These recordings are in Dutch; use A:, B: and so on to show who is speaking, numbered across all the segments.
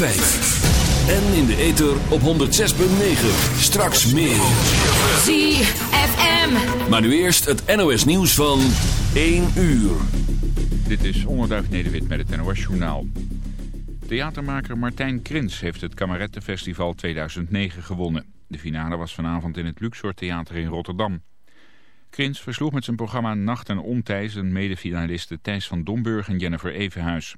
A: En in de ether op 106.9. Straks meer.
B: ZFM.
A: Maar nu eerst het NOS nieuws van 1 uur.
C: Dit is Onderduif Nederwit met het NOS Journaal. Theatermaker Martijn Krins heeft het Kamerettenfestival 2009 gewonnen. De finale was vanavond in het Luxor Theater in Rotterdam. Krins versloeg met zijn programma Nacht en Ontij zijn medefinalisten Thijs van Domburg en Jennifer Evenhuis.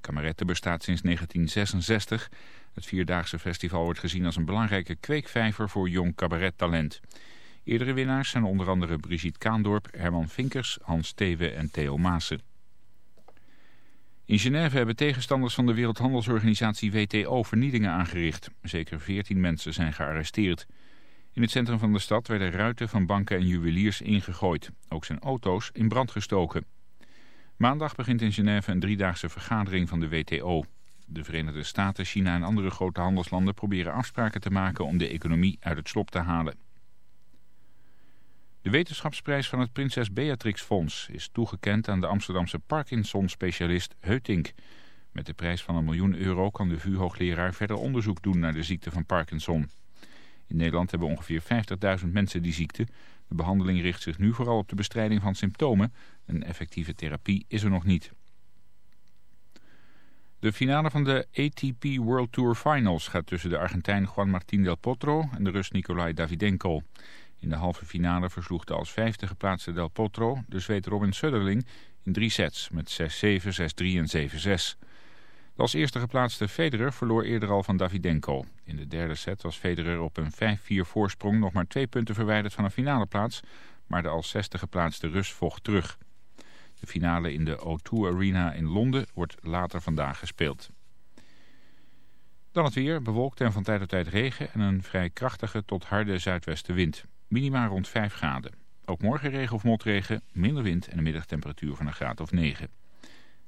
C: Kameretten bestaat sinds 1966. Het Vierdaagse festival wordt gezien als een belangrijke kweekvijver voor jong cabarettalent. Eerdere winnaars zijn onder andere Brigitte Kaandorp, Herman Vinkers, Hans Thewe en Theo Maassen. In Genève hebben tegenstanders van de Wereldhandelsorganisatie WTO vernielingen aangericht. Zeker 14 mensen zijn gearresteerd. In het centrum van de stad werden ruiten van banken en juweliers ingegooid. Ook zijn auto's in brand gestoken. Maandag begint in Genève een driedaagse vergadering van de WTO. De Verenigde Staten, China en andere grote handelslanden proberen afspraken te maken om de economie uit het slop te halen. De wetenschapsprijs van het Prinses Beatrix Fonds is toegekend aan de Amsterdamse Parkinson-specialist Heutink. Met de prijs van een miljoen euro kan de VU-hoogleraar verder onderzoek doen naar de ziekte van Parkinson. In Nederland hebben ongeveer 50.000 mensen die ziekte. De behandeling richt zich nu vooral op de bestrijding van symptomen. Een effectieve therapie is er nog niet. De finale van de ATP World Tour Finals gaat tussen de Argentijn Juan Martín del Potro en de Rus Nikolai Davidenko. In de halve finale versloeg de als vijfde geplaatste Del Potro de Zweed Robin Söderling in drie sets met 6-7, 6-3 en 7-6. Als eerste geplaatste Federer verloor eerder al van Davidenko. In de derde set was Federer op een 5-4 voorsprong nog maar twee punten verwijderd van een finale plaats, maar de als zesde geplaatste Rus vocht terug. De finale in de O2 Arena in Londen wordt later vandaag gespeeld. Dan het weer, bewolkt en van tijd tot tijd regen en een vrij krachtige tot harde zuidwestenwind. Minima rond 5 graden. Ook morgen regen of motregen, minder wind en een middagtemperatuur van een graad of 9.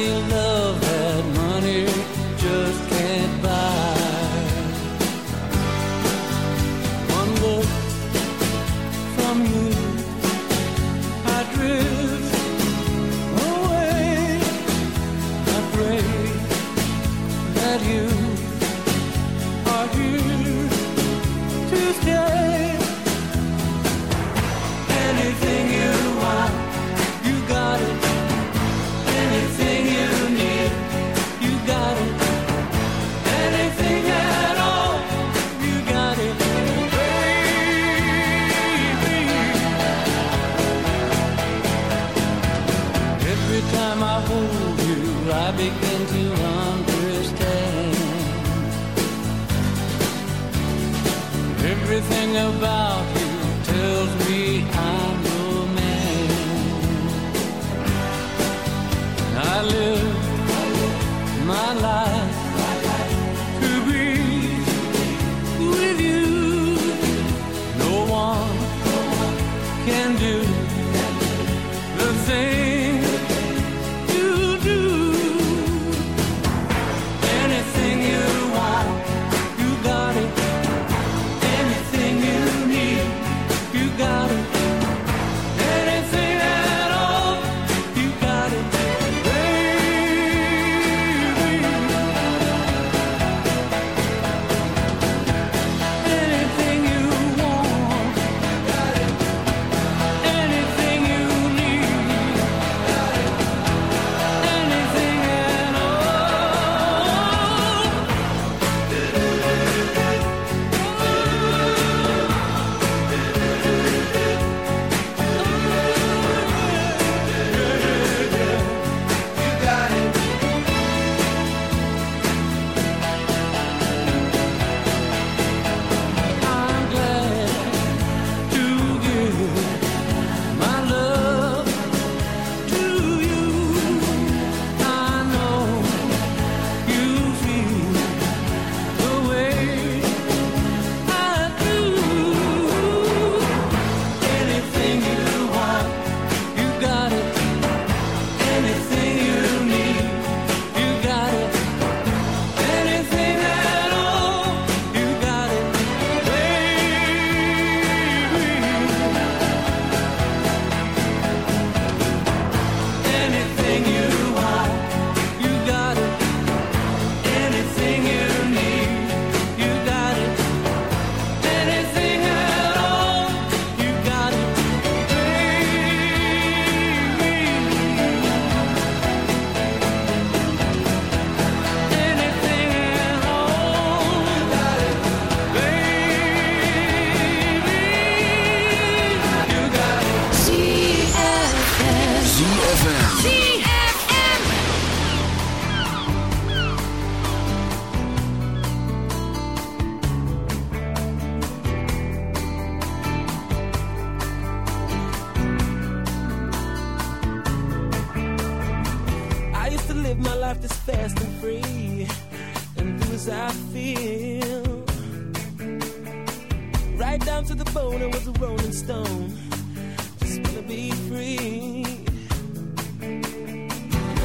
B: feel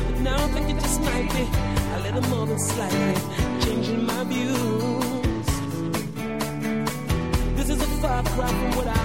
D: But now I think it just might be a little more than slightly changing my views. This is a far cry from what I.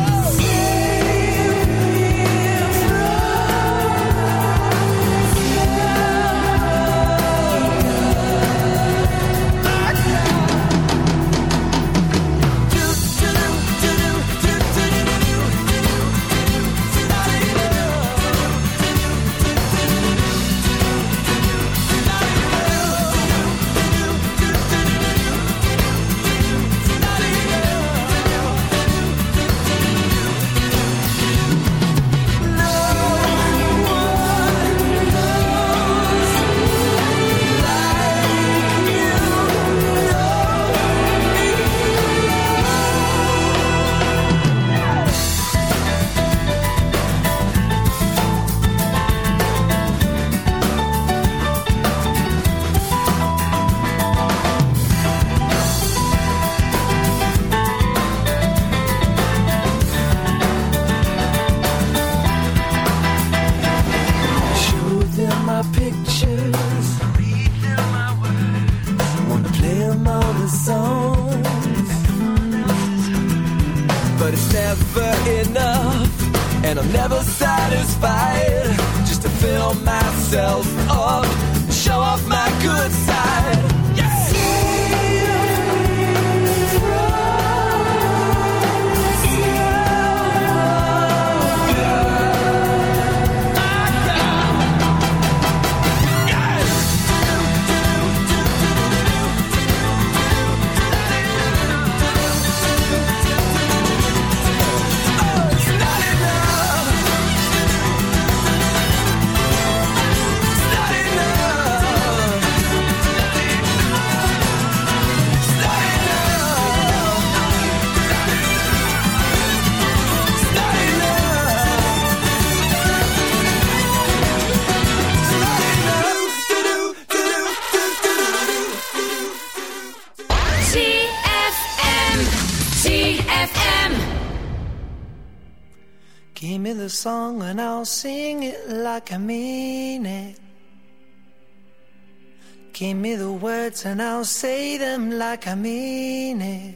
E: words and I'll say them like I mean it.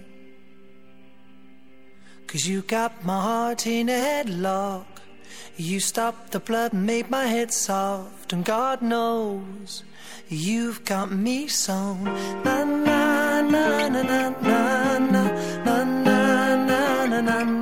E: Cause you got my heart in a headlock. You stopped the blood and made my head soft. And God knows you've got me sewn. Na na na na na na na na na na na na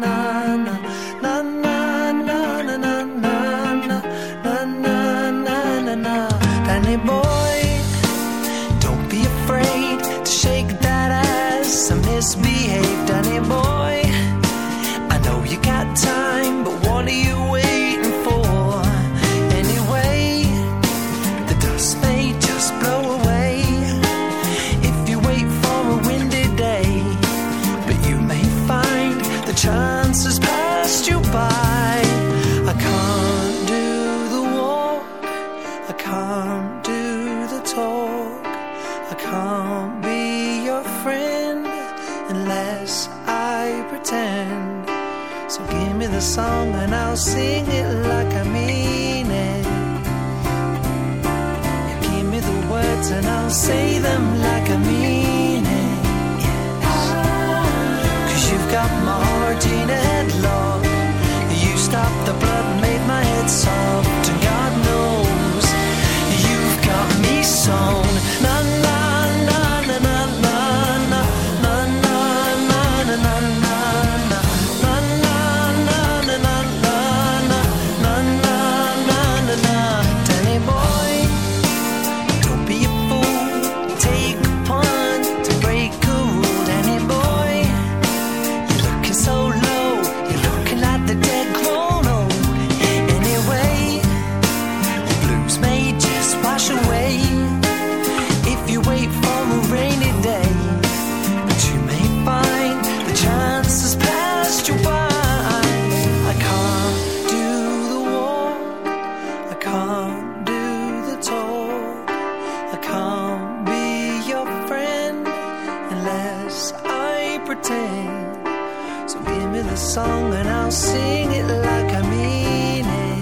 E: unless I pretend. So give me the song and I'll sing it like I mean it.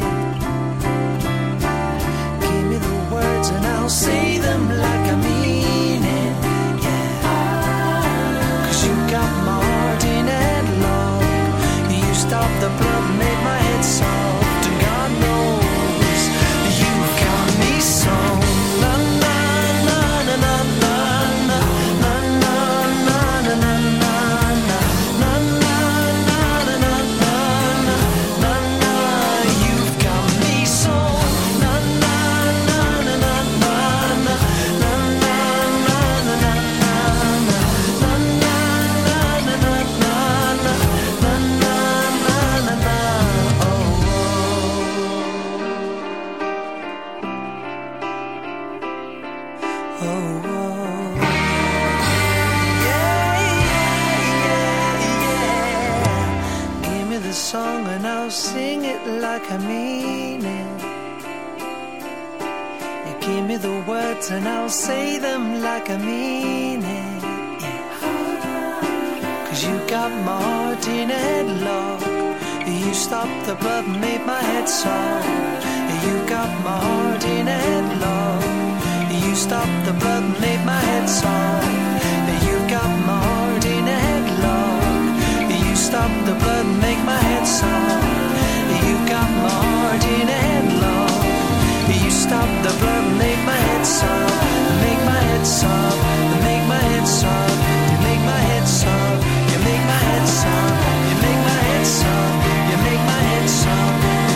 E: Give me the words and I'll say them like I mean it. Yeah. Cause you got my heart in headlock. You stopped the it. You give me the words and I'll say them like I mean it. Cause you got my heart in headlock. You stopped the blood and made my head soft. You got my heart in headlock. You stopped the blood and made my head soft. You got my heart in headlock. You stopped the blood and make my head soft. You got my heart in headlock. You stopped the blood make my head soft. Make my head soft. Make my head soft. You make my head soft. You make my head soft. You make my head soft. You make my head soft.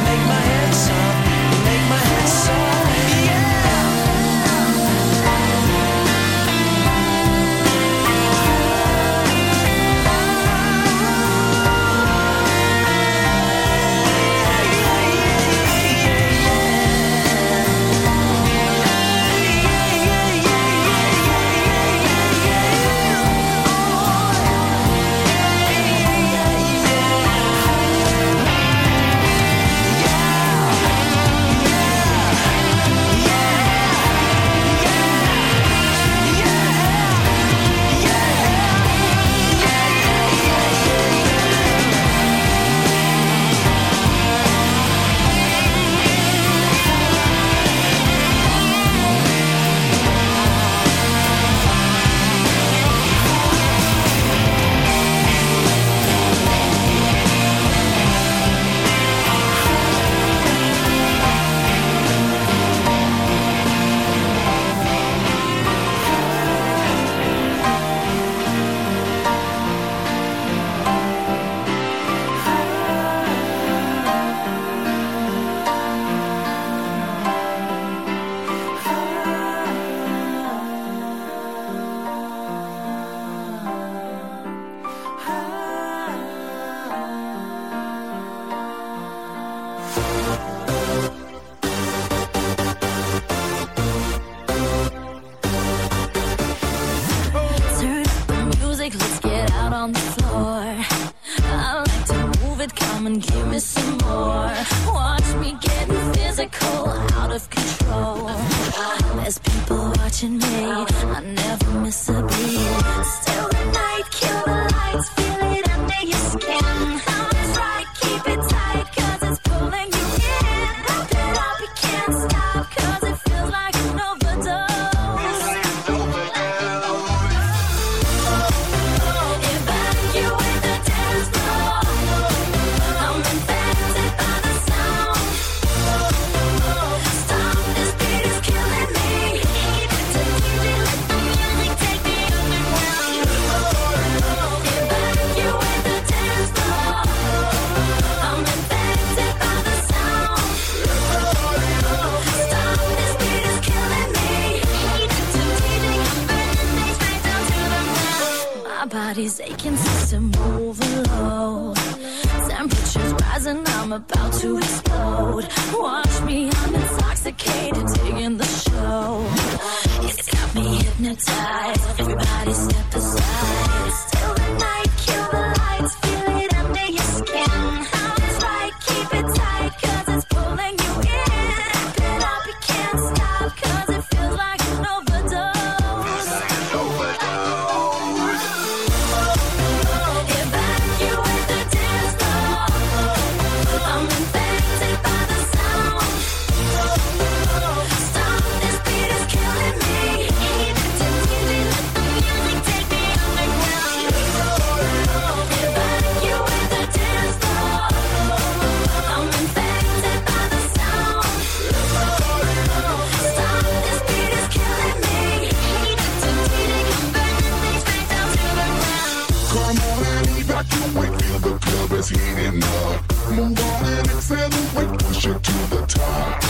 F: pushing to the top.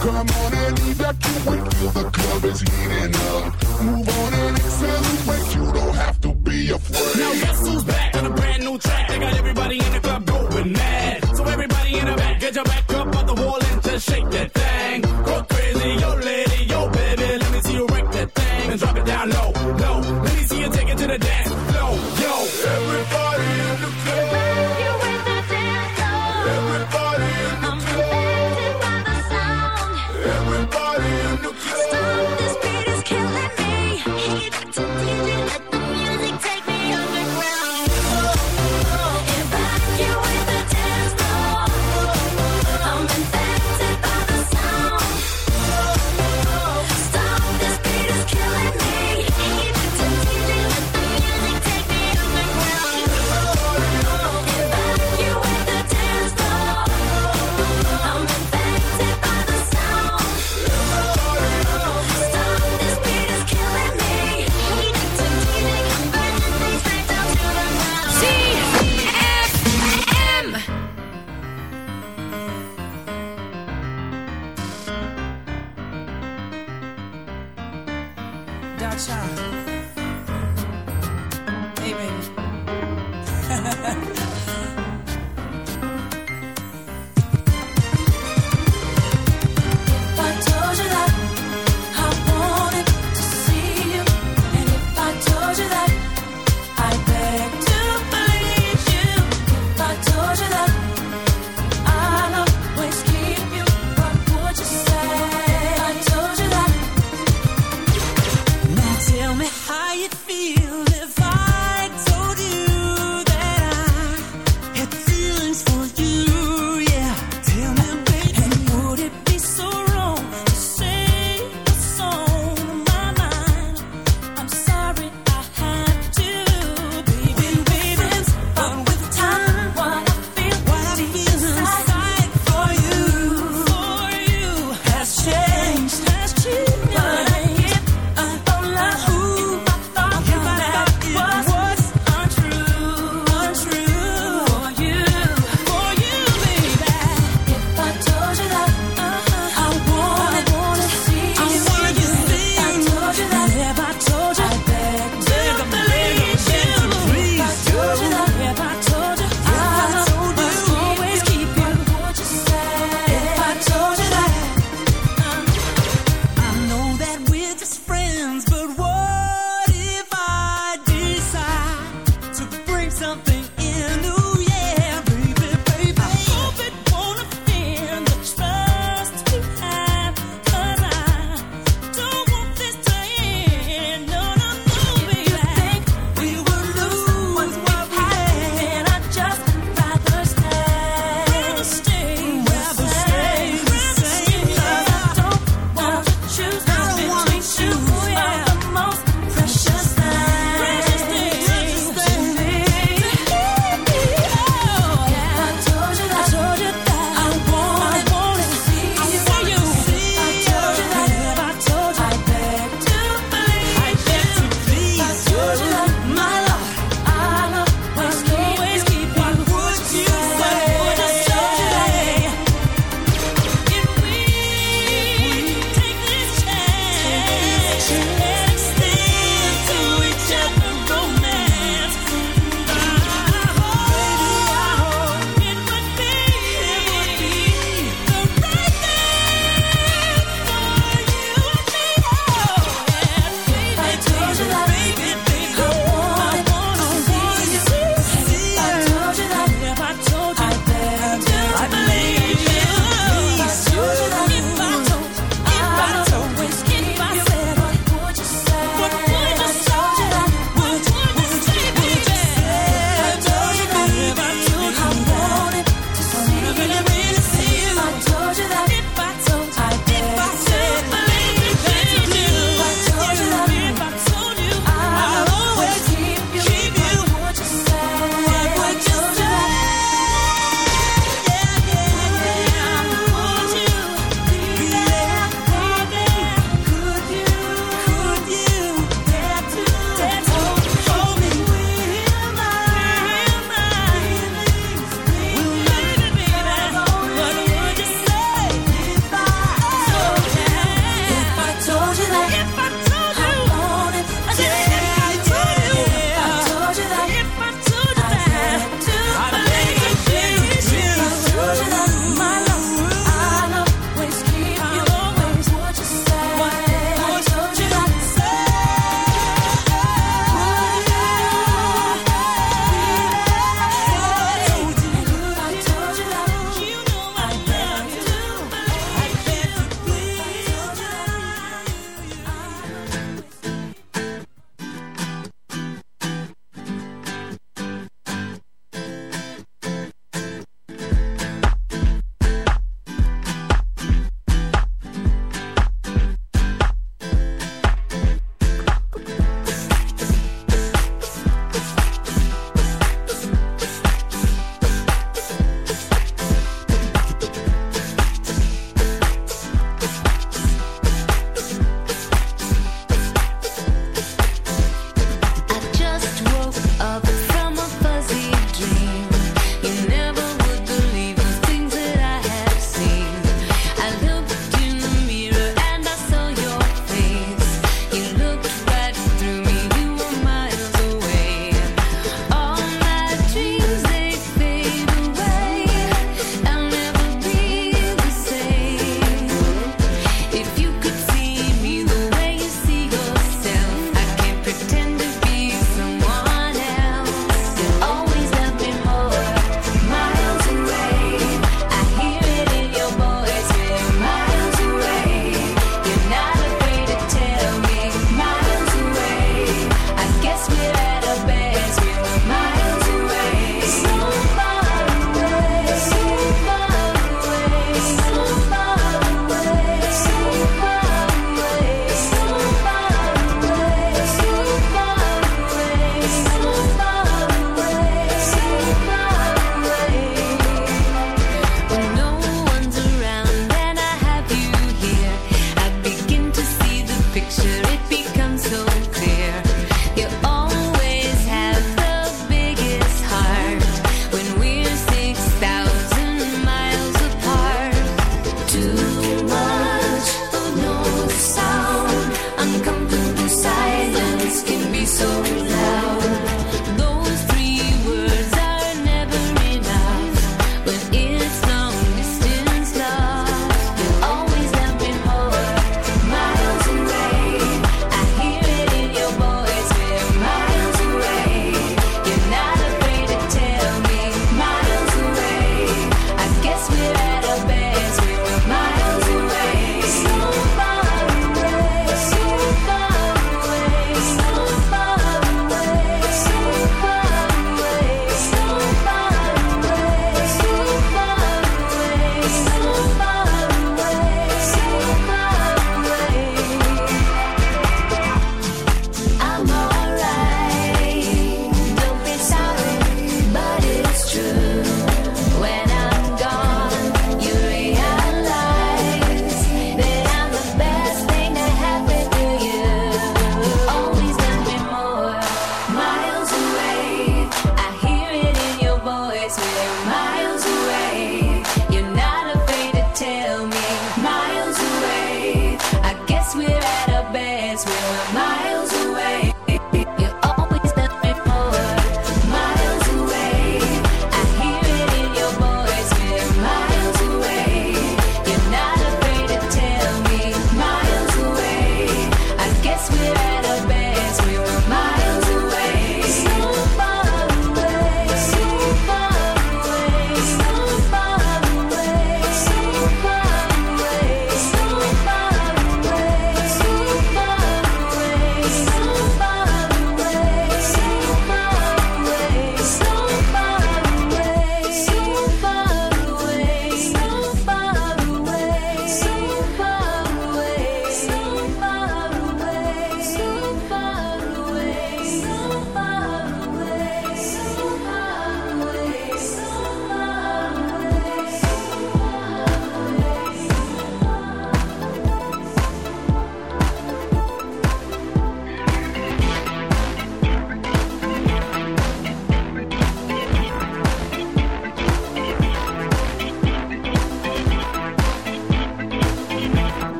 G: Come on and leave that you will feel the club is heating up. Move on and accelerate, you don't have to be afraid.
H: Now guess who's back?
I: feels
F: if I